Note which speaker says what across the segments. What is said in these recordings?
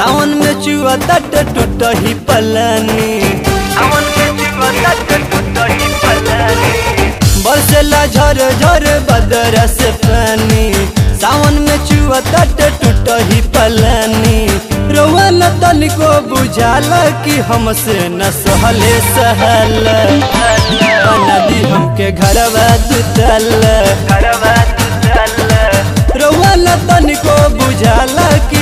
Speaker 1: सावन में चुआ तट टूट ही Palani
Speaker 2: Awan kejiwa takkan tutahi palani
Speaker 1: बरसेला झर झर बदरस पानी सावन में चुआ तट टूट ही पलानी रोवन तनिको बुझाला कि हमसे न सहले सहल। नदी हमके घरवा
Speaker 2: Araba tutalla
Speaker 1: रोवन तनिको बुझाला कि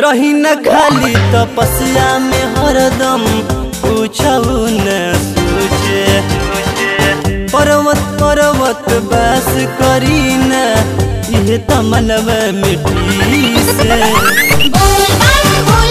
Speaker 1: रही न खाली तपस्या में हरदम पूछऊ न सोचे पर्वत पर्वत बस करी न यह मिट्टी से।
Speaker 3: बोल बोल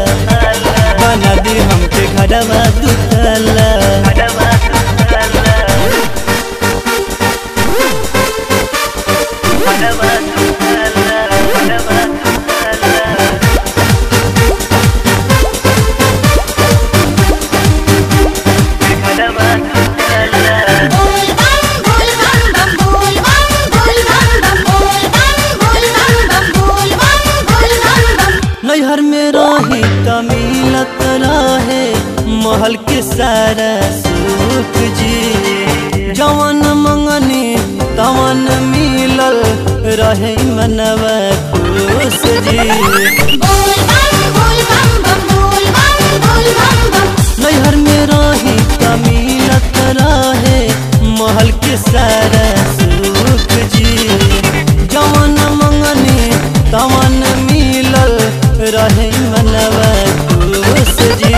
Speaker 1: रही त मिलत रहे महल के सारा सुख जी जवन मंगनी तवन मिलल रहे मनवा खुश जी
Speaker 3: बोल बम बोल बम बम बोल बम बोल बम बम।
Speaker 1: नैहर में रही त मिलत रहे महल के सारा सुख जी जवन मंगनी तवन मिलल रहे मनवा खुश जी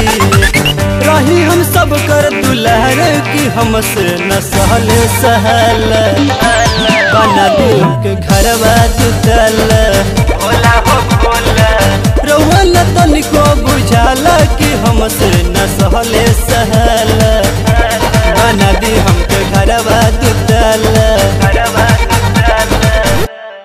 Speaker 1: रही हम सब कर दुलहर की हमसे न सहल सहल। बना दिल के घरवा
Speaker 2: Hola ho
Speaker 1: रोहन तनिको बुझाला कि हमसे न सहल